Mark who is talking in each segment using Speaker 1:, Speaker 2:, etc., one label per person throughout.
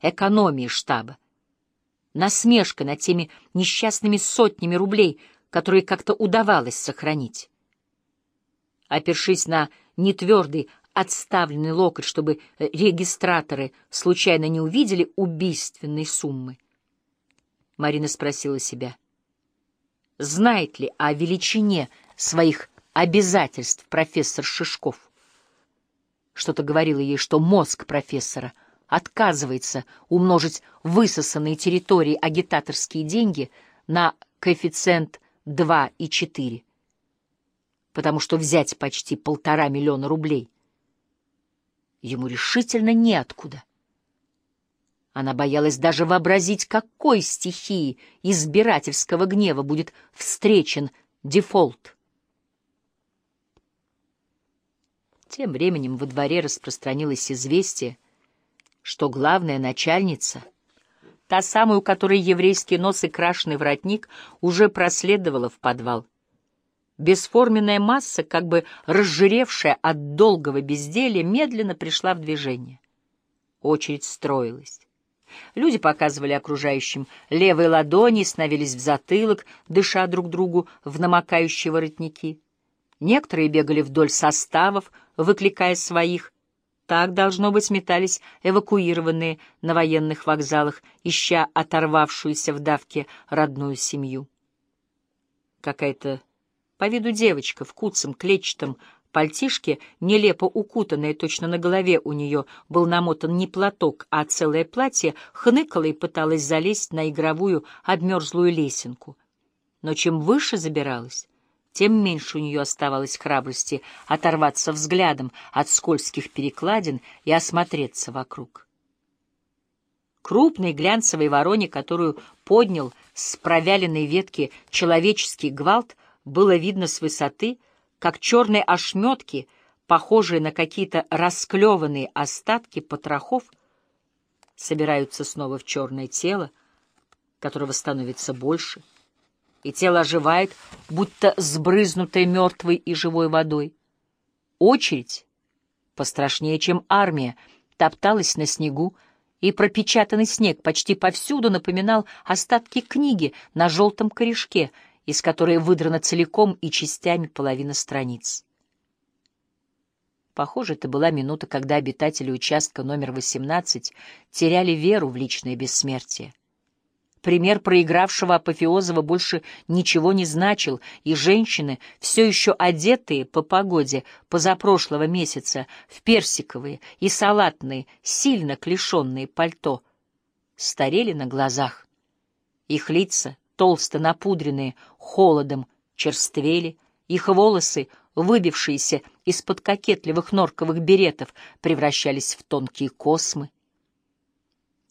Speaker 1: экономии штаба. Насмешка над теми несчастными сотнями рублей, которые как-то удавалось сохранить. Опершись на нетвердый, отставленный локоть, чтобы регистраторы случайно не увидели убийственной суммы, Марина спросила себя, знает ли о величине своих обязательств профессор Шишков. Что-то говорило ей, что мозг профессора отказывается умножить высосанные территории агитаторские деньги на коэффициент 2 и 4, потому что взять почти полтора миллиона рублей ему решительно неоткуда. Она боялась даже вообразить, какой стихии избирательского гнева будет встречен дефолт. Тем временем во дворе распространилось известие, что главная начальница, та самая, у которой еврейский нос и крашеный воротник, уже проследовала в подвал. Бесформенная масса, как бы разжиревшая от долгого безделия, медленно пришла в движение. Очередь строилась. Люди показывали окружающим левые ладони, становились в затылок, дыша друг другу в намокающие воротники. Некоторые бегали вдоль составов, выкликая своих. Так, должно быть, метались эвакуированные на военных вокзалах, ища оторвавшуюся в давке родную семью. Какая-то по виду девочка в куцем клетчатом пальтишке, нелепо укутанная, точно на голове у нее был намотан не платок, а целое платье, хныкала и пыталась залезть на игровую обмерзлую лесенку. Но чем выше забиралась, тем меньше у нее оставалось храбрости оторваться взглядом от скользких перекладин и осмотреться вокруг. Крупной глянцевой вороне, которую поднял с провяленной ветки человеческий гвалт, было видно с высоты, как черные ошметки, похожие на какие-то расклеванные остатки потрохов, собираются снова в черное тело, которого становится больше, и тело оживает, будто сбрызнутое мертвой и живой водой. Очередь, пострашнее, чем армия, топталась на снегу, и пропечатанный снег почти повсюду напоминал остатки книги на желтом корешке — из которой выдрана целиком и частями половина страниц. Похоже, это была минута, когда обитатели участка номер 18 теряли веру в личное бессмертие. Пример проигравшего апофеозова больше ничего не значил, и женщины, все еще одетые по погоде позапрошлого месяца в персиковые и салатные, сильно клешенные пальто, старели на глазах. Их лица — толсто напудренные холодом, черствели, их волосы, выбившиеся из-под кокетливых норковых беретов, превращались в тонкие космы.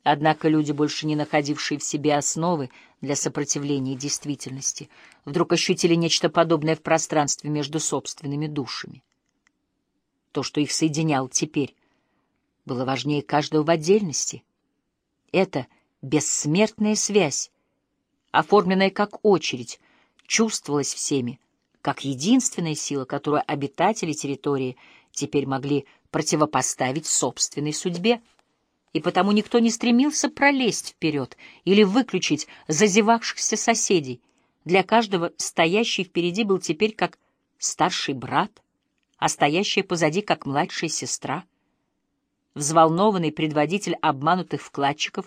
Speaker 1: Однако люди, больше не находившие в себе основы для сопротивления действительности, вдруг ощутили нечто подобное в пространстве между собственными душами. То, что их соединяло теперь, было важнее каждого в отдельности. Это бессмертная связь, оформленная как очередь, чувствовалась всеми, как единственная сила, которую обитатели территории теперь могли противопоставить собственной судьбе. И потому никто не стремился пролезть вперед или выключить зазевавшихся соседей. Для каждого стоящий впереди был теперь как старший брат, а стоящая позади как младшая сестра — Взволнованный предводитель обманутых вкладчиков